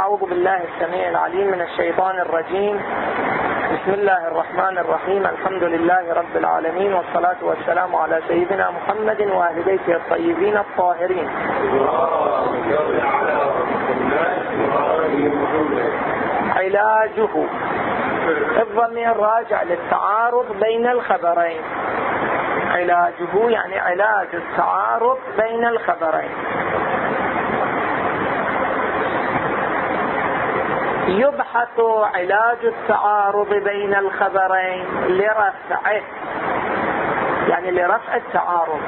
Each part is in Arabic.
أعوذ بالله السميع العليم من الشيطان الرجيم. بسم الله الرحمن الرحيم. الحمد لله رب العالمين والصلاة والسلام على سيدنا محمد وأهل بيته الطيبين الطاهرين. علاجه. الضمير راجع للتعارض بين الخبرين. علاجه يعني علاج التعارض بين الخبرين. يبحث علاج التعارض بين الخبرين لرفعه. يعني لرفع التعارض.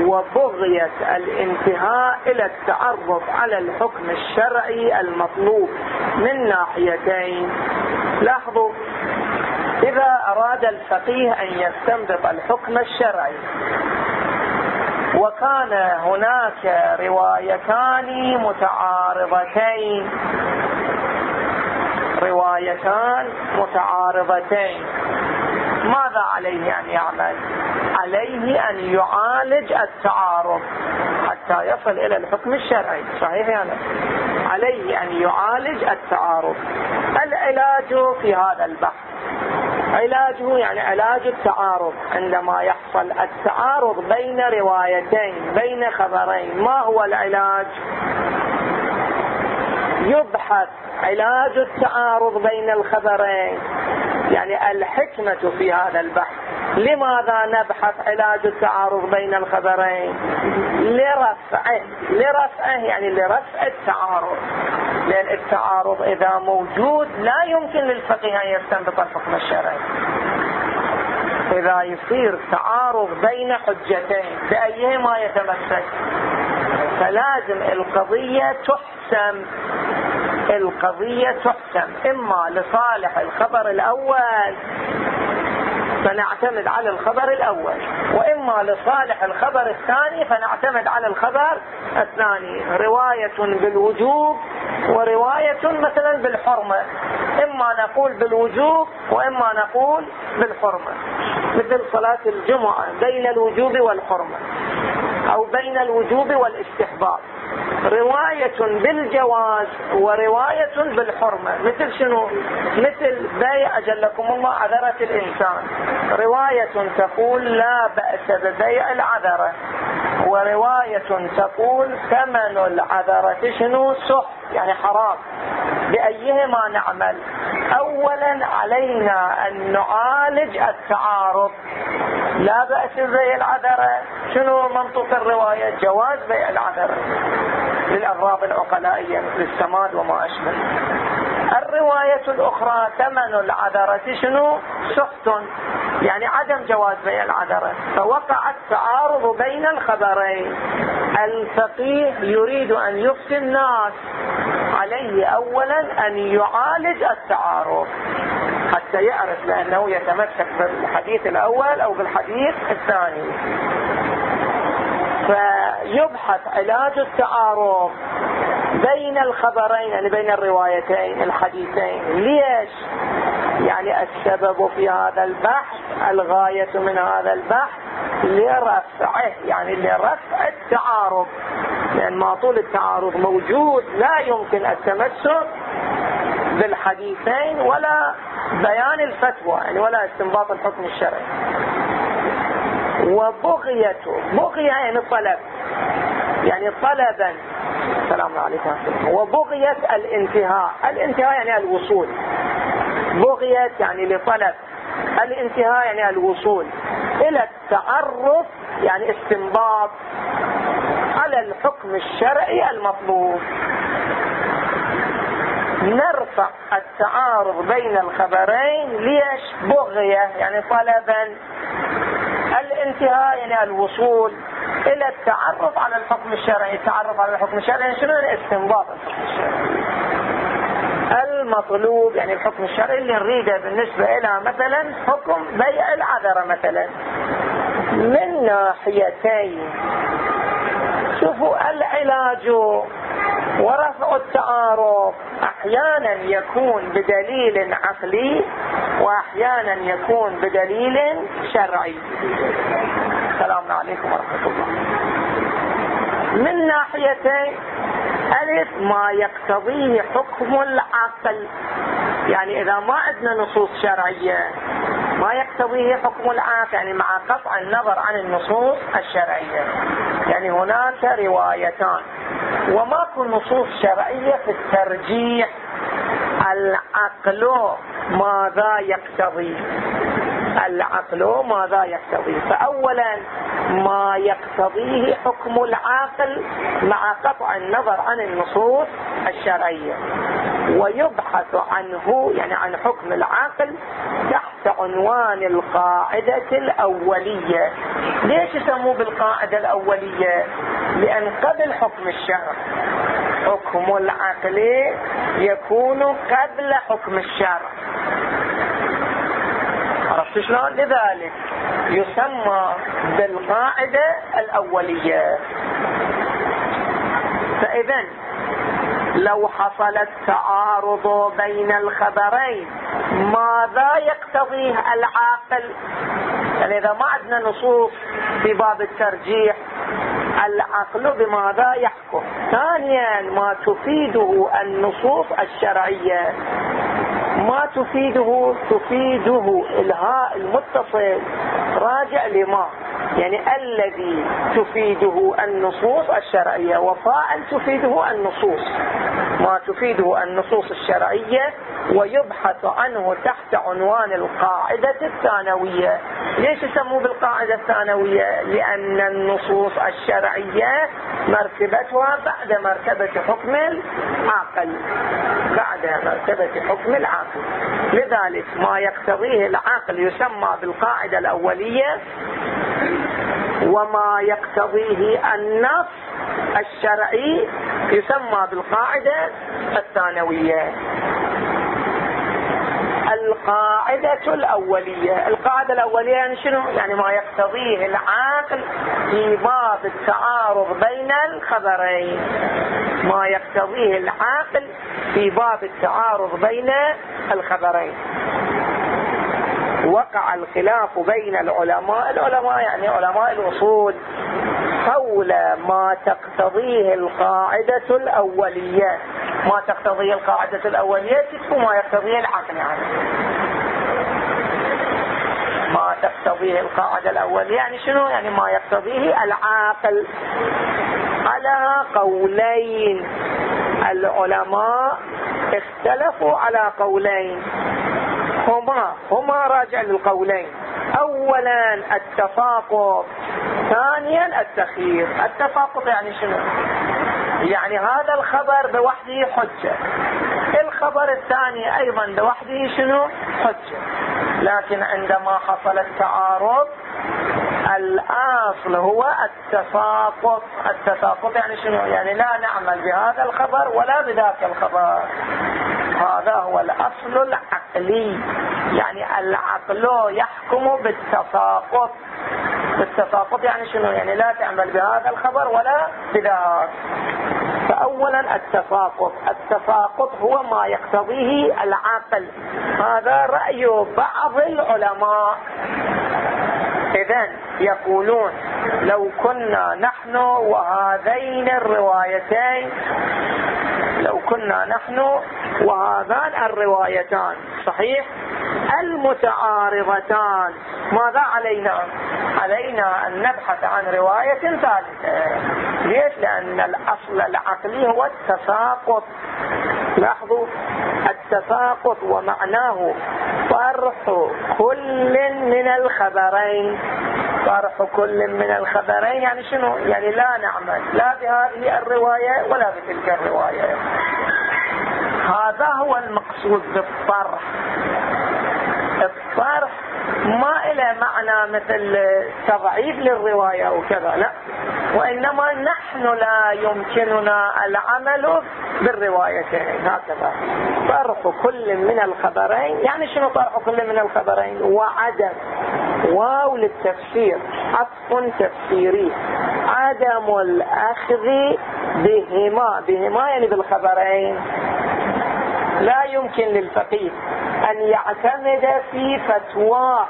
وبغية الانتهاء إلى التعرف على الحكم الشرعي المطلوب من ناحيتين. لاحظوا إذا أراد الفقيه أن يستنبط الحكم الشرعي وكان هناك روايتان متعارضتين. روايتان متعارضتين. ماذا عليه أن يعمل؟ عليه أن يعالج التعارض حتى يصل إلى الحكم الشرعي. صحيح يعني عليه أن يعالج التعارض. العلاج في هذا البحث. علاجه يعني علاج التعارض عندما يحصل التعارض بين روايتين بين خبرين. ما هو العلاج؟ يبحث علاج التعارض بين الخبرين. يعني الحكمة في هذا البحث. لماذا نبحث علاج التعارض بين الخبرين؟ لرفعه. لرفعه يعني لرفع التعارض. لأن التعارض إذا موجود لا يمكن للفقيه أن يستنبط الحكم الشرعي. إذا يصير تعارض بين حجتين بأيهما يتمسك؟ فلازم القضية تحسم. القضية تحسم. إما لصالح الخبر الأول فنعتمد على الخبر الأول وإما لصالح الخبر الثاني فنعتمد على الخبر الثاني. رواية بالوجوب ورواية مثلا بالحرمة. إما نقول بالوجوب وإما نقول بالحرمة. مثل صلاة الجمعة بين الوجوب والحرمة أو بين الوجوب والاستحباب. رواية بالجواز ورواية بالحرمة. مثل شنو؟ مثل بيع أجلكم الله عذرة الإنسان. رواية تقول لا بأس ببيع العذرة. ورواية تقول ثمن العذرة شنو؟ سح يعني حرام. بأيهما نعمل؟ أولا علينا أن نعالج التعارض. لا بأس ببيع العذرة شنو منطوق الرواية؟ جواز بيع العذرة للأغراض العقلائية مثل السماد وما أشبه. الرواية الأخرى ثمن العذرة شنو؟ سحت. يعني عدم جواز بيع العذرة فوقع التعارض بين الخبرين. الفقيه يريد أن يفتي الناس عليه أولا أن يعالج التعارض. حتى يعرف لأنه يتمسك بالحديث الأول أو بالحديث الثاني. فيبحث علاج التعارض بين الخبرين يعني بين الروايتين الحديثين. ليش؟ يعني السبب في هذا البحث الغاية من هذا البحث لرفعه يعني لرفع التعارض. لأن ما طول التعارض موجود لا يمكن التمسك بالحديثين ولا بيان الفتوى يعني ولا استنباط الحكم الشرعي. وبغيته بغية يعني طلب. يعني طلبا. السلام عليكم. وبغية الانتهاء. الانتهاء يعني الوصول. بغية يعني لطلب. الانتهاء يعني الوصول. إلى التعرف يعني استنباط على الحكم الشرعي المطلوب. نرفع التعارض بين الخبرين ليش؟ بغية يعني طلبا الانتهاء يعني الوصول إلى التعرف على الحكم الشرعي التعرف على الحكم الشرعي يعني شنو الاستنباط الحكم الشرعي؟ المطلوب يعني الحكم الشرعي اللي نريده بالنسبة إلى مثلا حكم بيع العذرة مثلا. من ناحيتين شوفوا العلاج ورفع التعارف. أحيانا يكون بدليل عقلي وأحيانا يكون بدليل شرعي. السلام عليكم ورحمة الله. من ناحيتين ألف ما يقتضيه حكم العقل. يعني إذا ما عندنا نصوص شرعية ما يقتضيه حكم العقل. يعني مع قطع النظر عن النصوص الشرعية. يعني هناك روايتان. وماكو نصوص شرعية في الترجيح العقل ماذا يقتضي؟ العقل ماذا يقتضي؟ فأولا ما يقتضيه حكم العاقل مع قطع النظر عن النصوص الشرعية. ويبحث عنه يعني عن حكم العاقل تحت عنوان القاعدة الأولية. ليش يسموه بالقاعدة الأولية؟ لأن قبل حكم الشرع حكم العقل يكون قبل حكم الشرع. عرفت شلون؟ لذلك يسمى بالقاعدة الأولية. فإذا لو حصل التعارض بين الخبرين ماذا يقتضيه العاقل؟ يعني إذا ما عندنا نصوص في باب الترجيح العقل بماذا يحكم؟ ثانيا ما تفيده النصوص الشرعية. ما تفيده؟ تفيده إلهاء المتصل. راجع لما؟ يعني الذي تفيده النصوص الشرعية وفاء تفيده النصوص. ما تفيده النصوص الشرعية ويبحث عنه تحت عنوان القاعدة الثانوية. ليش يسموه بالقاعدة الثانوية؟ لأن النصوص الشرعية مرتبتها بعد مرتبة حكم العقل بعد مرتبة حكم العقل لذلك ما يقتضيه العقل يسمى بالقاعدة الأولية وما يقتضيه النص الشرعي يسمى بالقاعدة الثانوية. القاعدة الأولية. القاعدة الأولية يعني شنو؟ يعني ما يقتضيه العقل في باب التعارض بين الخبرين. ما يقتضيه العقل في باب التعارض بين الخبرين. وقع الخلاف بين العلماء. العلماء يعني علماء الأصول. حول ما تقتضيه القاعدة الأولية. ما تقتضيه القاعدة الأولية تكفو ما يقتضيه العقل يعني. ما تقتضيه القاعدة الأولية يعني شنو؟ يعني ما يقتضيه العاقل على قولين. العلماء اختلفوا على قولين. هما هما راجع للقولين. اولا التفاقط ثانيا التخيير. التفاقط يعني شنو؟ يعني هذا الخبر بوحده حجة. الخبر الثاني أيضا لوحده شنو؟ حجة. لكن عندما حصل التعارض الأصل هو التساقط التساقط يعني شنو؟ يعني لا نعمل بهذا الخبر ولا بذاك الخبر. هذا هو الأصل العقلي. يعني العقل يحكم بالتساقط بالتساقط يعني شنو؟ يعني لا تعمل بهذا الخبر ولا بذاك. فأولا التساقط. التساقط هو ما يقتضيه العقل. هذا رأي بعض العلماء. إذا يقولون لو كنا نحن وهذين الروايتين لو كنا نحن وهذان الروايتان صحيح؟ المتعارضتان. ماذا علينا؟ علينا أن نبحث عن رواية ثالثة. ليش؟ لأن الأصل العقلي هو التساقط. لاحظوا؟ التساقط ومعناه طرح كل من الخبرين. طرح كل من الخبرين يعني شنو؟ يعني لا نعمل لا بهذه الرواية ولا بتلك الرواية. هذا هو المقصود بالطرح. الطرح ما إلى معنى مثل تضعيف للرواية أو كذا لا. وإنما نحن لا يمكننا العمل بالروايتين هكذا. طرح كل من الخبرين يعني شنو طرح كل من الخبرين؟ وعدم. واو للتفسير عطف تفسيري. عدم الأخذ بهما بهما يعني بالخبرين. لا يمكن للفقيه أن يعتمد في فتوى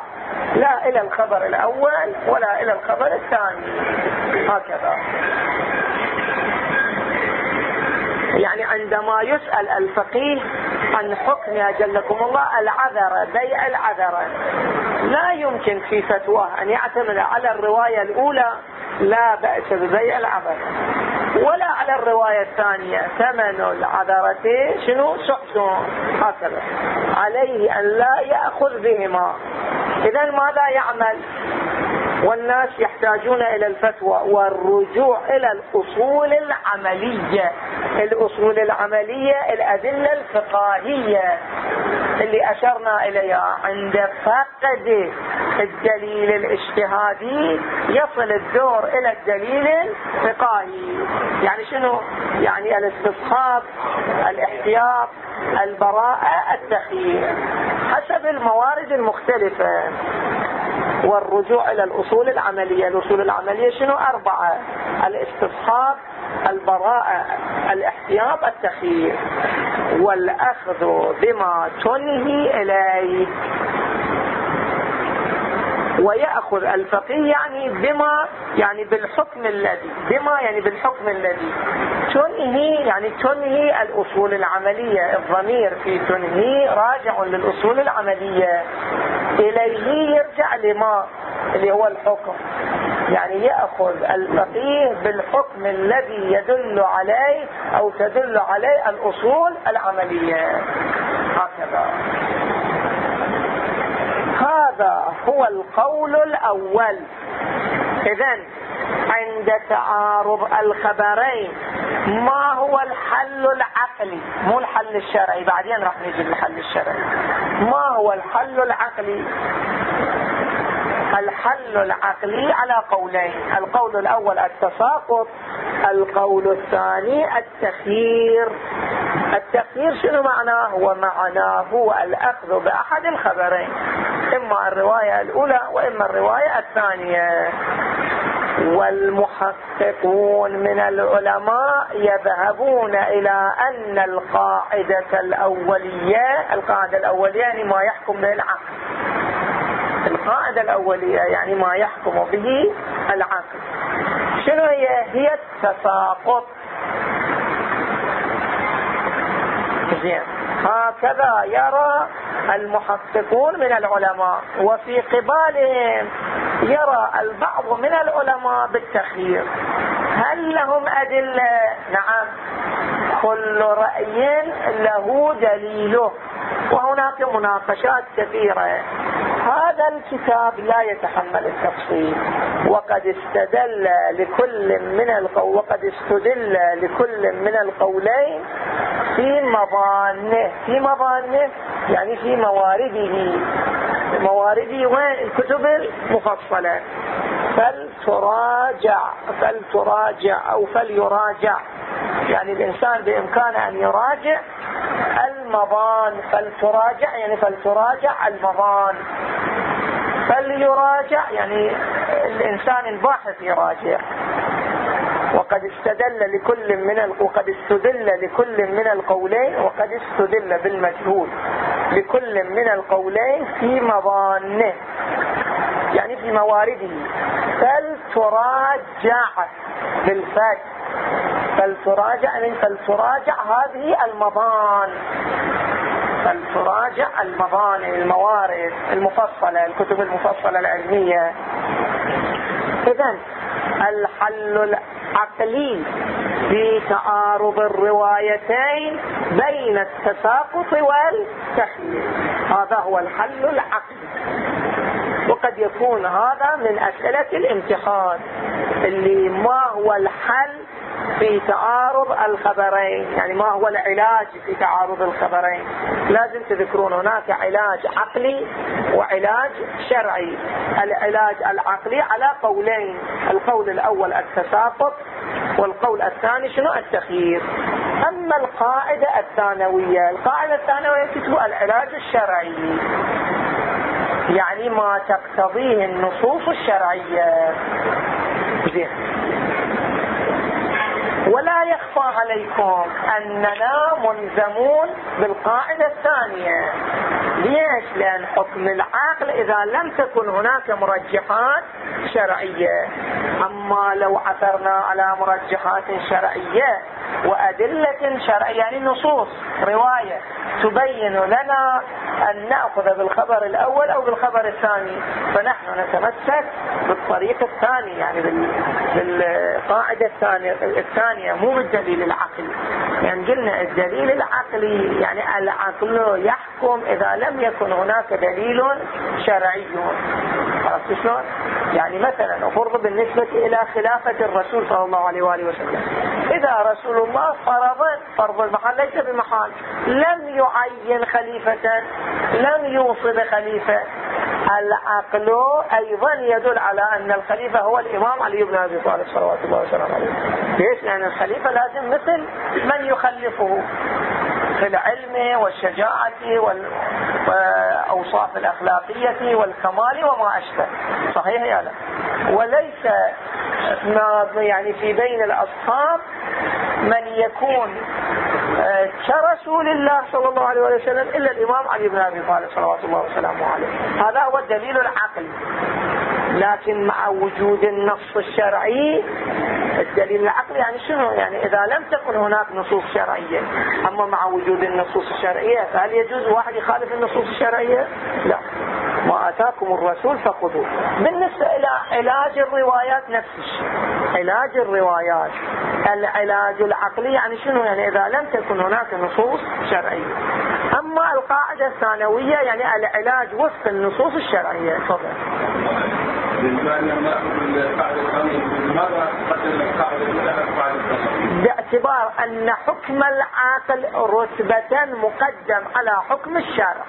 لا إلى الخبر الأول ولا إلى الخبر الثاني. هكذا. عندما يسأل الفقيه عن حكم أجلكم الله العذرة بيع العذرة لا يمكن في فتواه أن يعتمد على الرواية الأولى لا بأس ببيع العذرة ولا على الرواية الثانية ثمن العذرة شنو؟ سحتم هكذا. عليه أن لا يأخذ بهما. إذا ماذا يعمل؟ والناس يحتاجون إلى الفتوى والرجوع إلى الأصول العملية الأصول العملية الأدلة الفقهية اللي أشرنا إليها عند فقد الدليل الاجتهادي يصل الدور إلى الدليل الفقهي يعني شنو؟ يعني الاستصحاب الاحتياط البراءة التخيير. حسب الموارد المختلفة. والرجوع إلى الأصول العملية. الأصول العملية شنو؟ أربعة. الاستصحاب البراءة الاحتياط التخيير. والأخذ بما تنهي إليه. ويأخذ الفقيه يعني بما يعني بالحكم الذي بما يعني بالحكم الذي تنهي يعني تنهي الأصول العملية. الضمير في تنهي راجع للأصول العملية. إليه يرجع لما اللي هو الحكم. يعني يأخذ الفقيه بالحكم الذي يدل عليه أو تدل عليه الأصول العملية. هكذا. هذا هو القول الأول. إذا عند تعارض الخبرين ما هو الحل العقلي؟ مو الحل الشرعي بعدين راح نجي للحل الشرعي. ما هو الحل العقلي؟ الحل العقلي على قولين. القول الأول التساقط القول الثاني التخيير. التخيير شنو معناه؟ ومعناه الأخذ بأحد الخبرين إما الرواية الأولى وإما الرواية الثانية. والمحققون من العلماء يذهبون إلى أن القاعدة الأولية القاعدة الأولية يعني ما يحكم به العقل. القاعدة الأولية يعني ما يحكم به العقل. شنو هي؟ هي التساقط. زين. هكذا يرى المحققون من العلماء وفي قبالهم يرى البعض من العلماء بالتخيير. هل لهم أدلة؟ نعم. كل رأي له دليله. وهناك مناقشات كثيرة. هذا الكتاب لا يتحمل التفصيل. وقد استدل لكل من وقد استدل لكل من القولين في مظانه. في مظانه يعني في موارده. موارده وين الكتب المفصلة فلتراجع فلتراجع أو فليراجع يعني الانسان بامكانه ان يراجع المضان فلتراجع يعني فلتراجع المضان فليراجع يعني الإنسان الباحث يراجع وقد استدل لكل من. وقد استدل لكل من القولين وقد استدل بالمجهول. لكل من القولين في مظانه يعني في موارده. فلتراجع بالفتح فلتراجع يعني فلتراجع هذه المضان فلتراجع المضان الموارد المفصلة الكتب المفصلة العلمية. اذا الحل العقلي في تعارض الروايتين بين التساقط والتخيير هذا هو الحل العقلي. وقد يكون هذا من أسئلة الامتحان اللي ما هو الحل في تعارض الخبرين يعني ما هو العلاج في تعارض الخبرين. لازم تذكرون هناك علاج عقلي وعلاج شرعي. العلاج العقلي على قولين القول الأول التساقط والقول الثاني شنو؟ التخيير. أما القاعدة الثانوية القاعدة الثانوية تكتب العلاج الشرعي. يعني ما تقتضيه النصوص الشرعية. زين. ولا يخفى عليكم أننا ملزمون بالقاعدة الثانية. ليش؟ لأن حكم العقل إذا لم تكن هناك مرجحات شرعية. أما لو عثرنا على مرجحات شرعية وأدلة شرعية يعني نصوص رواية تبين لنا أن نأخذ بالخبر الأول أو بالخبر الثاني. فنحن نتمسك بالطريق الثاني يعني بالقاعدة الثانية, الثانية مو بالدليل العقلي. يعني قلنا الدليل العقلي يعني العقل يحكم إذا لم يكن هناك دليل شرعي. عرفت شلون؟ يعني مثلا أفرض بالنسبة إلى خلافة الرسول صلى الله عليه وآله وسلم. إذا رسول الله فرض فرض المحال ليس بمحال. لم يعين خليفة لم يوصي بخليفة العقل أيضا يدل على أن الخليفة هو الإمام علي بن أبي طالب صلوات الله وسلامه عليه. ليش؟ لأن الخليفة لازم مثل من يخلفه في العلم والشجاعة والأوصاف الأخلاقية والكمال وما أشبه. صحيح يا لا؟ وليس يعني في بين الأصحاب من يكون كرسول الله صلى الله عليه وسلم إلا الإمام علي بن أبي طالب صلوات الله وسلامه عليه. هذا هو الدليل العقلي. لكن مع وجود النص الشرعي الدليل العقلي يعني شنو؟ يعني إذا لم تكن هناك نصوص شرعية أما مع وجود النصوص الشرعية فهل يجوز واحد يخالف النصوص الشرعية؟ لا. ما آتاكم الرسول فخذوه. بالنسبة إلى علاج الروايات نفس الشيء علاج الروايات. العلاج العقلي يعني شنو؟ يعني إذا لم تكن هناك نصوص شرعية. أما القاعدة الثانوية يعني العلاج وفق النصوص الشرعية. تفضل. باعتبار أن حكم العاقل رتبة مقدم على حكم الشارع.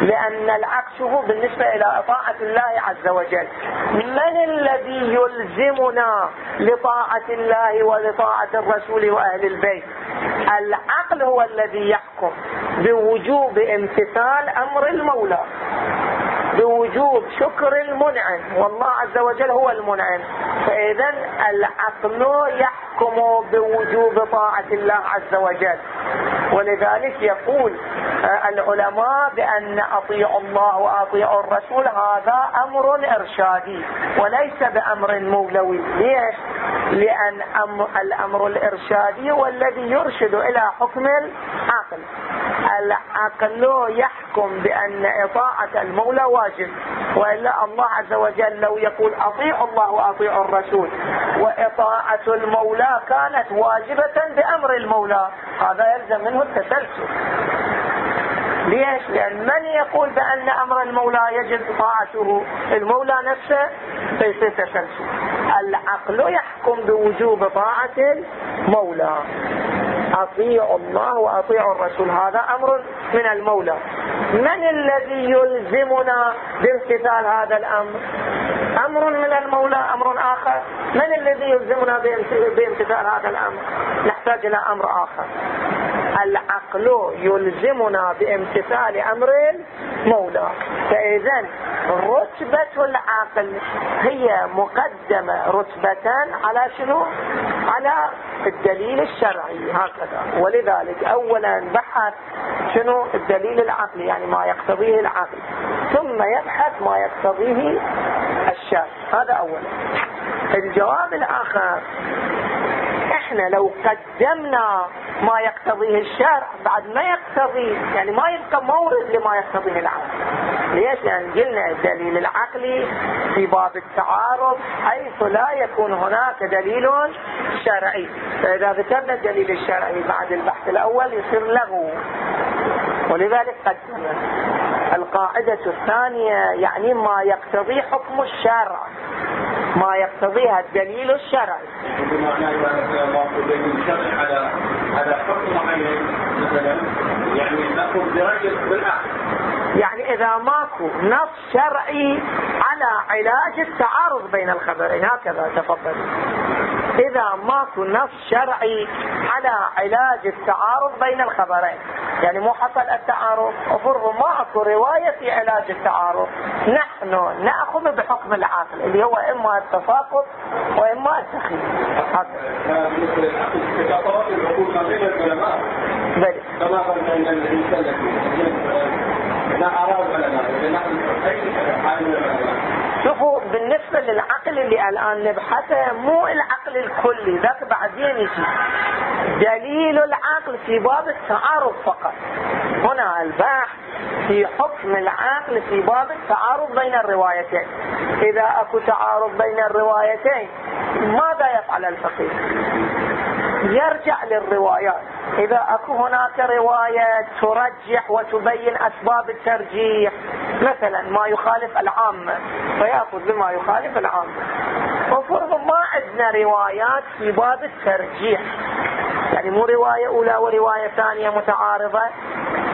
لأن العقل هو بالنسبة إلى طاعة الله عز وجل. من الذي يلزمنا لطاعة الله ولطاعة الرسول وأهل البيت؟ العقل هو الذي يحكم بوجوب امتثال أمر المولى. بوجوب شكر المنعم. والله عز وجل هو المنعم. فإذا العقل يحكم بوجوب طاعة الله عز وجل. ولذلك يقول آه، العلماء بأن أطيعوا الله وأطيعوا الرسول هذا أمر إرشادي وليس بأمر مولوي. ليش؟ لأن الأمر الإرشادي هو الذي يرشد إلى حكم العقل. العقل يحكم بأن إطاعة المولى واجب وإلا الله عز وجل لو يقول أطيعوا الله وأطيعوا الرسول وإطاعة المولى كانت واجبة بأمر المولى هذا يلزم منه التسلسل. ليش؟ لأن من يقول بأن أمر المولى يجب طاعته؟ المولى نفسه فيصير تسلسل. العقل يحكم بوجوب طاعة المولى. أطيعوا الله وأطيعوا الرسول هذا أمر من المولى. من الذي يلزمنا بامتثال هذا الأمر؟ أمر من المولى أمر آخر. من الذي يلزمنا بامتثال هذا الأمر؟ نحتاج إلى أمر آخر. العقل يلزمنا بامتثال أمر المولى. فإذا رتبة العقل هي مقدمة رتبة على شنو؟ على الدليل الشرعي هكذا. ولذلك أولا بحث شنو الدليل العقلي يعني ما يقتضيه العقل. ثم يبحث ما يقتضيه الشرع. هذا أولا. الجواب الآخر إحنا لو قدمنا ما يقتضيه الشرع بعد ما يقتضي يعني ما يبقى مورد لما يقتضيه العقل. ليش؟ لأن قلنا الدليل العقلي في باب التعارض حيث لا يكون هناك دليل شرعي. فإذا ذكرنا الدليل الشرعي بعد البحث الأول يصير له. ولذلك قدمنا القاعدة الثانية يعني ما يقتضي حكم الشرع. ما يقتضيها الدليل الشرعي بمعنى الشرع على على حكم معين مثلا يعني نأخذ برجل بالعقل يعني إذا ماكو نص شرعي على علاج التعارض بين الخبرين هكذا تفضل. إذا ماكو نص شرعي على علاج التعارض بين الخبرين. يعني مو حصل التعارض افرض ما أكو رواية في علاج التعارض. نحن نأخذ بحكم العقل اللي هو إما التساقط وإما التخيل بلي كما قلنا ان الانسان لا اراد شوفوا بالنسبة للعقل اللي الآن نبحثه مو العقل الكلي ذاك بعدين يجي. دليل العقل في باب التعارض فقط. هنا البحث في حكم العقل في باب التعارض بين الروايتين. إذا أكو تعارض بين الروايتين ماذا يفعل الفقيه؟ يرجع للروايات. إذا أكو هناك رواية ترجح وتبين أسباب الترجيح مثلا ما يخالف العامة فيأخذ بما يخالف العامة وفرض ما عندنا روايات في باب الترجيح. يعني مو رواية أولى ورواية ثانية متعارضة.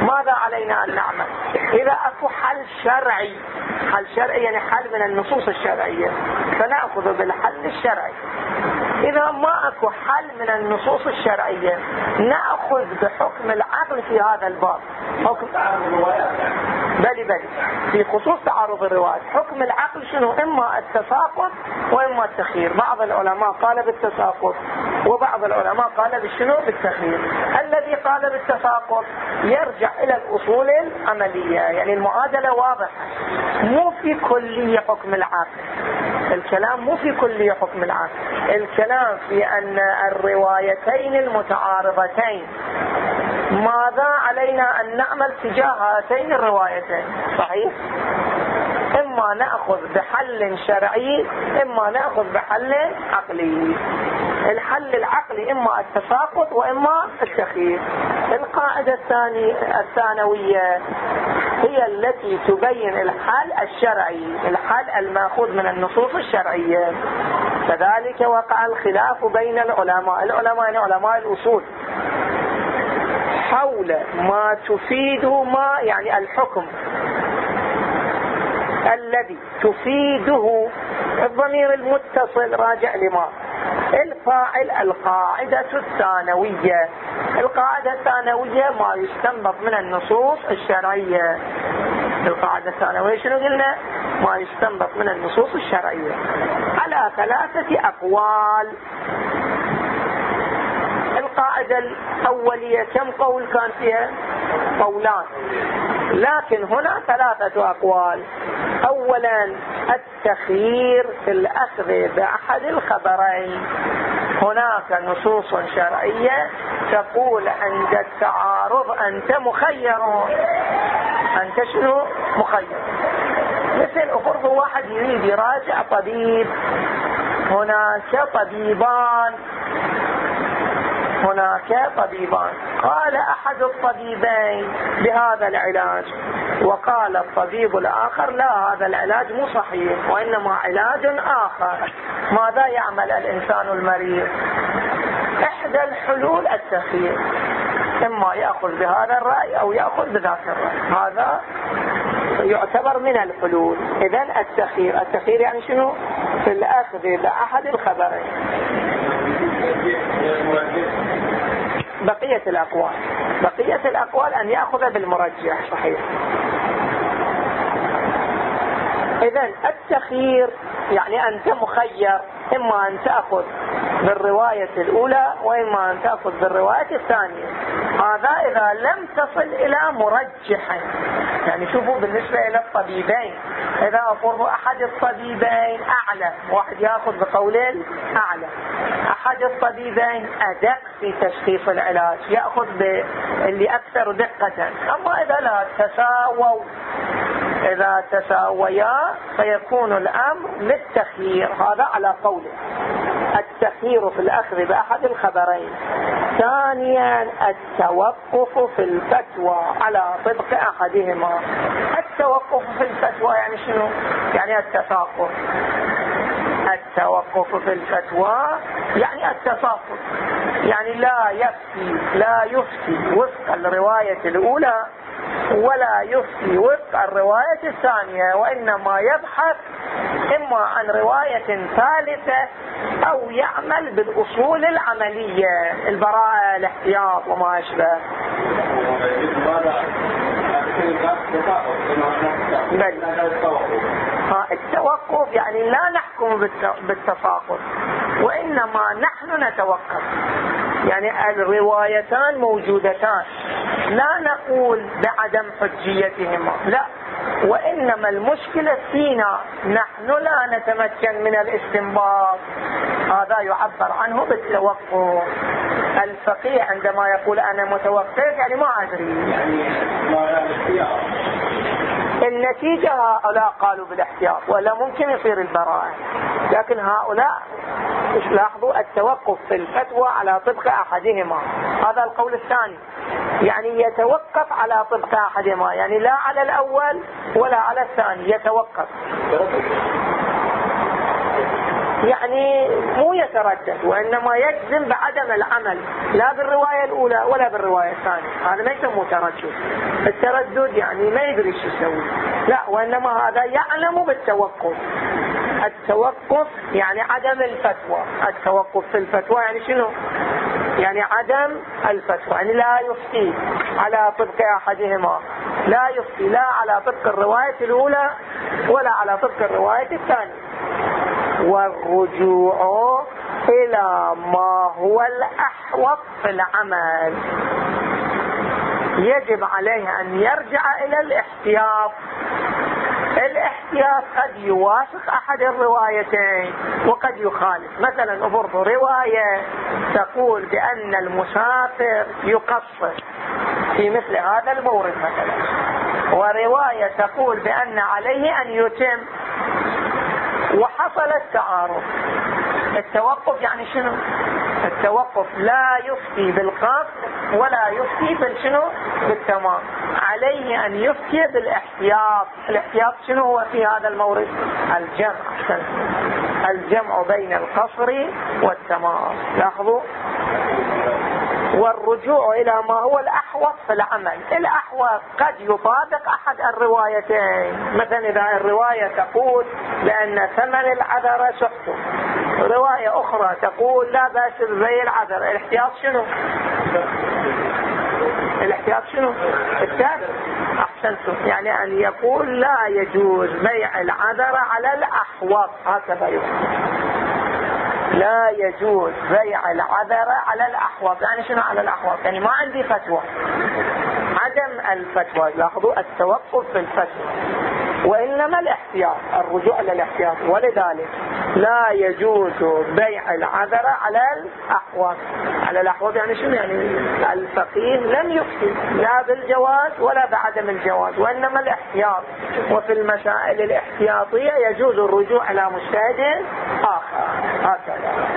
ماذا علينا أن نعمل؟ إذا أكو حل شرعي حل شرعي يعني حل من النصوص الشرعية فنأخذ بالحل الشرعي. إذا ما أكو حل من النصوص الشرعية نأخذ بحكم العقل في هذا الباب. حكم بلي بلي. في خصوص تعارض الروايات. حكم العقل شنو؟ إما التساقط وإما التخيير. بعض العلماء قال بالتساقط وبعض العلماء قال بالشنو؟ بالتخيير. الذي قال بالتساقط يرجع إلى الأصول العملية يعني المعادلة واضحة. مو في كلية حكم العقل. الكلام مو في كلية حكم العقل الكلام في أن الروايتين المتعارضتين. ماذا علينا أن نعمل تجاه هاتين الروايتين؟ صحيح؟ إما نأخذ بحل شرعي إما نأخذ بحل عقلي. الحل العقلي إما التساقط وإما التخيير. القاعدة الثانية الثانوية هي التي تبين الحل الشرعي الحل المأخوذ من النصوص الشرعية. كذلك وقع الخلاف بين العلماء. العلماء يعني علماء الأصول. حول ما تفيده ما يعني الحكم. الذي تفيده الضمير المتصل راجع لما؟ الفاعل القاعدة الثانوية. القاعدة الثانوية ما يستنبط من النصوص الشرعية. القاعدة الثانوية شنو قلنا؟ ما يستنبط من النصوص الشرعية. على ثلاثة أقوال. القاعدة الأولية كم قول كان فيها؟ قولان. لكن هنا ثلاثة أقوال. أولا التخيير في الأخذ بأحد الخبرين. هناك نصوص شرعية تقول عند التعارض أنت مخير. أنت شنو؟ مخير. مثل أفرض واحد يريد يراجع طبيب. هناك طبيبان هناك طبيبان. قال أحد الطبيبين بهذا العلاج. وقال الطبيب الآخر لا هذا العلاج مو صحيح وإنما علاج آخر. ماذا يعمل الإنسان المريض؟ إحدى الحلول التخيير. إما يأخذ بهذا الرأي أو يأخذ بذاك الرأي. هذا يعتبر من الحلول. إذا التخيير. التخيير يعني شنو؟ في الأخذ بأحد الخبرين. بقية الأقوال. بقية الأقوال أن يأخذ بالمرجح صحيح. إذا التخيير يعني أنت مخير إما أن تأخذ بالرواية الأولى وإما أن تأخذ بالرواية الثانية. هذا إذا لم تصل إلى مرجح. يعني شوفوا بالنسبة إلى الطبيبين إذا أفرض أحد الطبيبين أعلى واحد يأخذ بقولين أعلى. أحد الطبيبين أدق في تشخيص العلاج يأخذ باللي أكثر دقة. أما إذا لا تساووا إذا تساويا فيكون الأمر للتخيير هذا على قوله. التخيير في الأخذ بأحد الخبرين. ثانيا التوقف في الفتوى على طبق أحدهما. التوقف في الفتوى يعني شنو؟ يعني التساقط. التوقف في الفتوى يعني التساقط. يعني لا يفتي لا يفتي وفق الرواية الأولى ولا يفتي وفق الرواية الثانية وإنما يبحث إما عن رواية ثالثة أو يعمل بالأصول العملية. البراءة الاحتياط وما أشبه. التوقف يعني لا نحكم بالتساقط وإنما نحن نتوقف. يعني الروايتان موجودتان. لا نقول بعدم حجيتهما لا. وإنما المشكلة فينا. نحن لا نتمكن من الاستنباط. هذا يعبر عنه بالتوقف الفقيه عندما يقول أنا متوقف. يعني ما أدري. النتيجة هؤلاء قالوا بالاحتياط ولا ممكن يصير البراءة. لكن هؤلاء لاحظوا؟ التوقف في الفتوى على طبق أحدهما. هذا القول الثاني. يعني يتوقف على طبق أحدهما. يعني لا على الأول ولا على الثاني يتوقف. يعني مو يتردد وإنما يجزم بعدم العمل لا بالرواية الأولى ولا بالرواية الثانية. هذا ما يسموه تردد التردد يعني ما يدري شو يسوي. لا وإنما هذا يعلم بالتوقف. التوقف يعني عدم الفتوى. التوقف في الفتوى يعني شنو؟ يعني عدم الفتوى يعني لا يفتي على طبق أحدهما. لا يفتي لا على طبق الرواية الأولى ولا على طبق الرواية الثانية. والرجوع إلى ما هو الأحوط في العمل. يجب عليه أن يرجع إلى الاحتياط. الاحتياط قد يوافق أحد الروايتين وقد يخالف. مثلا أفرض رواية تقول بأن المسافر يقصر في مثل هذا المورد مثلا. ورواية تقول بأن عليه أن يتم وحصل التعارض التوقف يعني شنو؟ التوقف لا يفتي بالقصد ولا يفتي بالشنو بالتمام. عليه أن يفتي بالإحتياط. الإحتياط شنو هو في هذا المورد؟ الجمع. الجمع بين القصر والتمام. لاحظوا؟ والرجوع إلى ما هو الأحوط في العمل. الأحوط قد يطابق أحد الروايتين. مثلا إذا الرواية تقول بأن ثمن العذرة سحت. رواية أخرى تقول لا بأس زي العذر. الاحتياط شنو؟ الاحتياط شنو؟ التابع احسنتم يعني أن يقول لا يجوز بيع العذر على الاحوط هكذا يقول. لا يجوز بيع العذرة على الأحوط. يعني شنو على الأحوط؟ يعني ما عندي فتوى. عدم الفتوى. لاحظوا التوقف في الفتوى. وإنما الاحتياط الرجوع للاحتياط ولذلك لا يجوز بيع العذرة على الأحوط. على الأحوط يعني شنو؟ يعني الفقيه لم يفتي لا بالجواز ولا بعدم الجواز. وإنما الاحتياط. وفي المسائل الاحتياطية يجوز الرجوع إلى مجتهد آخر. هكذا.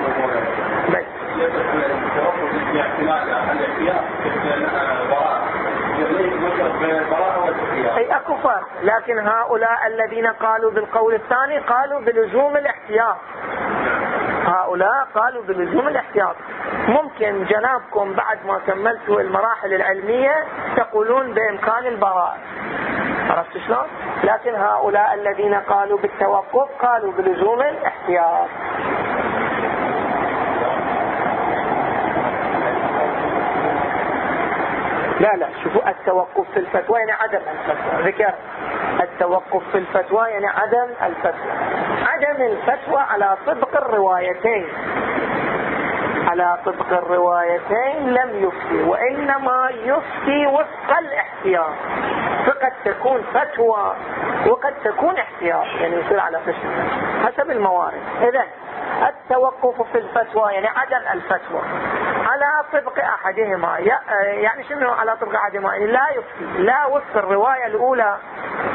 بس. أي أكو فرق لكن هؤلاء الذين قالوا بالقول الثاني قالوا بلزوم الاحتياط. هؤلاء قالوا بلزوم الاحتياط. ممكن جنابكم بعد ما كملتوا المراحل العلمية تقولون بإمكان البراءة. عرفت شلون؟ لكن هؤلاء الذين قالوا بالتوقف قالوا بلزوم الاحتياط. لا لا شوفوا التوقف في الفتوى يعني عدم الفتوى. ذكر التوقف في الفتوى يعني عدم الفتوى. عدم الفتوى على طبق الروايتين. على طبق الروايتين لم يفتي وإنما يفتي وفق الاحتياط. فقد تكون فتوى وقد تكون احتياط. يعني يصير على قسم حسب الموارد. إذا التوقف في الفتوى يعني عدم الفتوى. على طبق أحدهما. يعني شنو على طبق أحدهما؟ يعني لا يفتي لا وفق الرواية الأولى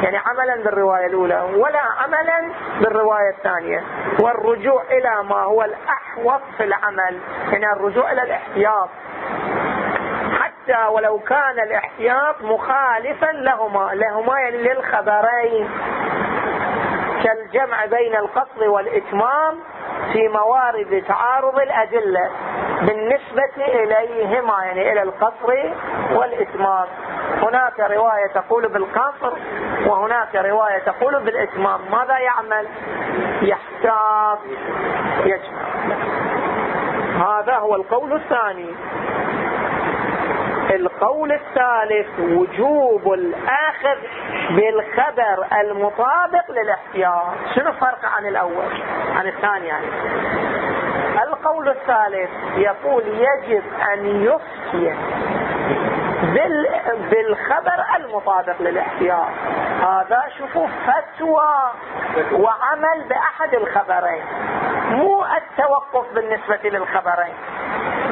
يعني عملا بالرواية الأولى ولا عملا بالرواية الثانية. والرجوع إلى ما هو الأحوط في العمل يعني الرجوع إلى الإحتياط. حتى ولو كان الإحتياط مخالفا لهما لهما يعني للخبرين. كالجمع بين القصر والإتمام في موارد تعارض الأدلة بالنسبة إليهما يعني إلى القصر والإتمام. هناك رواية تقول بالقصر وهناك رواية تقول بالإتمام. ماذا يعمل؟ يحتاط. يجمع. هذا هو القول الثاني. القول الثالث وجوب الآخذ بالخبر المطابق للاحتياط. شنو الفرق عن الأول؟ عن الثاني يعني. القول الثالث يقول يجب أن يفتي بالخبر المطابق للاحتياط. هذا شوفوا فتوى وعمل بأحد الخبرين مو التوقف بالنسبة للخبرين.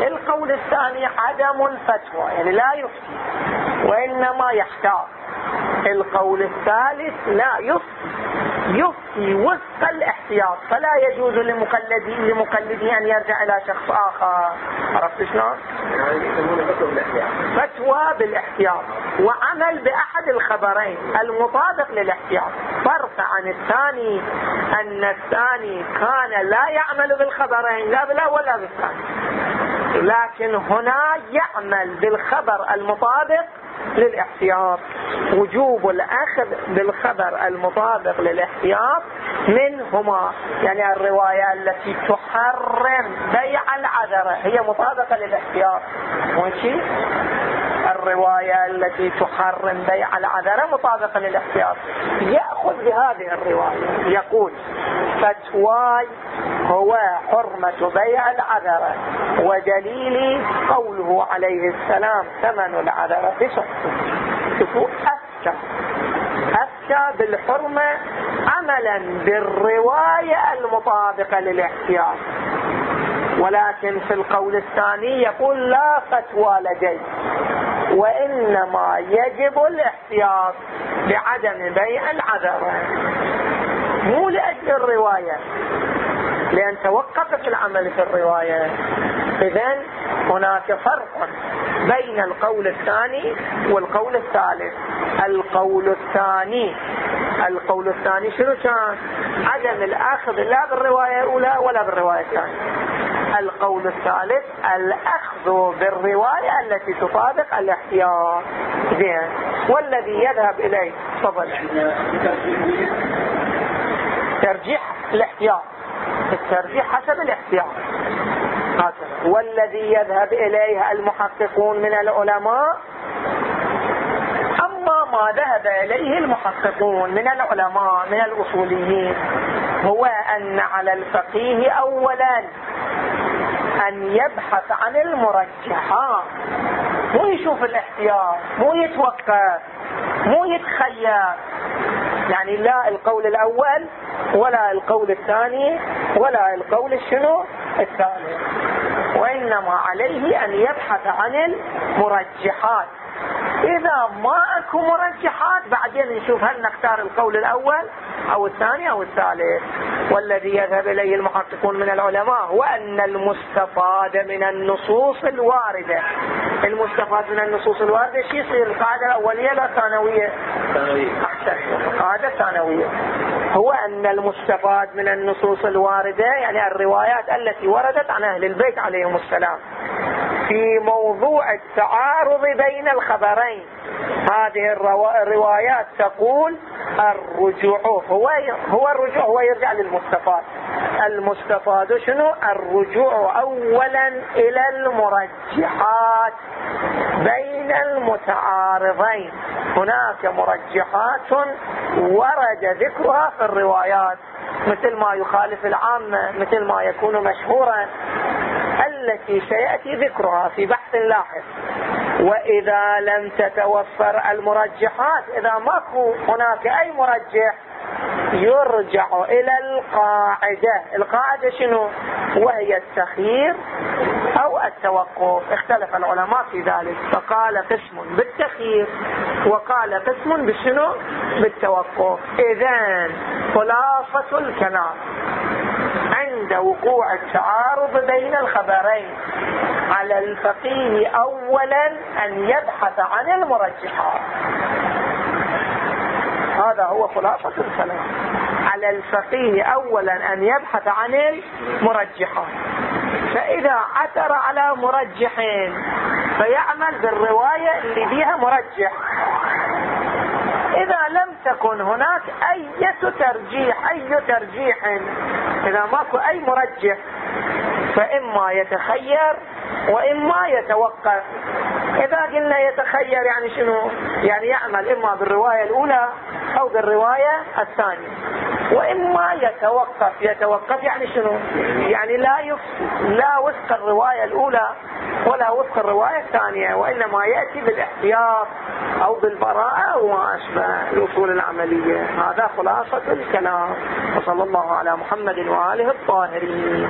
القول الثاني عدم الفتوى يعني لا يفتي وإنما يحتاط القول الثالث لا يفتي يفتي وفق الاحتياط فلا يجوز لمقلدي لمقلدي أن يرجع إلى شخص آخر. عرفت شلون؟ فتوى بالاحتياط وعمل بأحد الخبرين المطابق للاحتياط. فرق عن الثاني أن الثاني كان لا يعمل بالخبرين لا بالأول ولا بالثاني. لكن هنا يعمل بالخبر المطابق للاحتياط. وجوب الأخذ بالخبر المطابق للاحتياط منهما. يعني الرواية التي تحرم بيع العذرة هي مطابقة للاحتياط. ماشي؟ الرواية التي تحرم بيع العذرة مطابقة للاحتياط. يأخذ بهذه الرواية يقول فتواي هو حرمة بيع العذرة ودليلي قوله عليه السلام ثمن العذرة بشخص شوفوا أفتى أفتى بالحرمة عملا بالرواية المطابقة للاحتياط. ولكن في القول الثاني يقول لا فتوى لدي وإنما يجب الاحتياط بعدم بيع العذرة مو لأجل الرواية لأن توقفت العمل في الرواية. إذا هناك فرق بين القول الثاني والقول الثالث. القول الثاني القول الثاني شنو كان؟ عدم الأخذ لا بالرواية الأولى ولا بالرواية الثانية. القول الثالث الأخذ بالرواية التي تطابق الاحتياط. زين. والذي يذهب إليه تفضل. ترجيح الاحتياط. الترجيح حسب الاحتياط. والذي يذهب إليه المحققون من العلماء أما ما ذهب إليه المحققون من العلماء من الأصوليين هو أن على الفقيه أولا. أن يبحث عن المرجحات. مو يشوف الاحتياط مو يتوقف مو يتخيل. يعني لا القول الأول ولا القول الثاني ولا القول الشنو الثالث. وإنما عليه أن يبحث عن المرجحات. إذا ما أكو مرجحات بعدين نشوف هل نختار القول الأول أو الثاني أو الثالث. والذي يذهب إليه المحققون من العلماء هو أن المستفاد من النصوص الواردة. المستفاد من النصوص الواردة شو يصير؟ القاعدة الأولية لا ثانوية أحسن. القاعدة الثانوية. هو أن المستفاد من النصوص الواردة يعني الروايات التي وردت عن أهل البيت عليهم السلام. في موضوع التعارض بين الخبرين. هذه الروايات تقول الرجوع هو هو الرجوع هو يرجع للمستفاد المستفاد شنو الرجوع اولا إلى المرجحات بين المتعارضين. هناك مرجحات ورد ذكرها في الروايات مثل ما يخالف العامة مثل ما يكون مشهورا. التي سيأتي ذكرها في بحث لاحق. وإذا لم تتوفر المرجحات إذا ماكو هناك أي مرجح يرجع إلى القاعدة. القاعدة شنو؟ وهي التخيير أو التوقف. اختلف العلماء في ذلك. فقال قسم بالتخيير وقال قسم بشنو؟ بالتوقف. إذا خلاصة الكلام. عند وقوع التعارض بين الخبرين. على الفقيه أولا أن يبحث عن المرجحات. هذا هو خلاصة الكلام. على الفقيه أولا أن يبحث عن المرجحات. فإذا عثر على مرجحين فيعمل بالرواية اللي فيها مرجح. تكن هناك أي ترجيح أي ترجيح. إذا ماكو أي مرجح فإما يتخير وإما يتوقف. إذا قلنا يتخير يعني شنو؟ يعني يعمل إما بالرواية الأولى أو بالرواية الثانية. وإما يتوقف يتوقف يعني شنو؟ يعني لا. لا وفق الرواية الأولى ولا وفق الرواية الثانية وإنما يأتي بالإحتياط أو بالبراءة أو ما أشبه الأصول العملية. هذا خلاصة الكلام. وصلى الله على محمد وآله الطاهرين.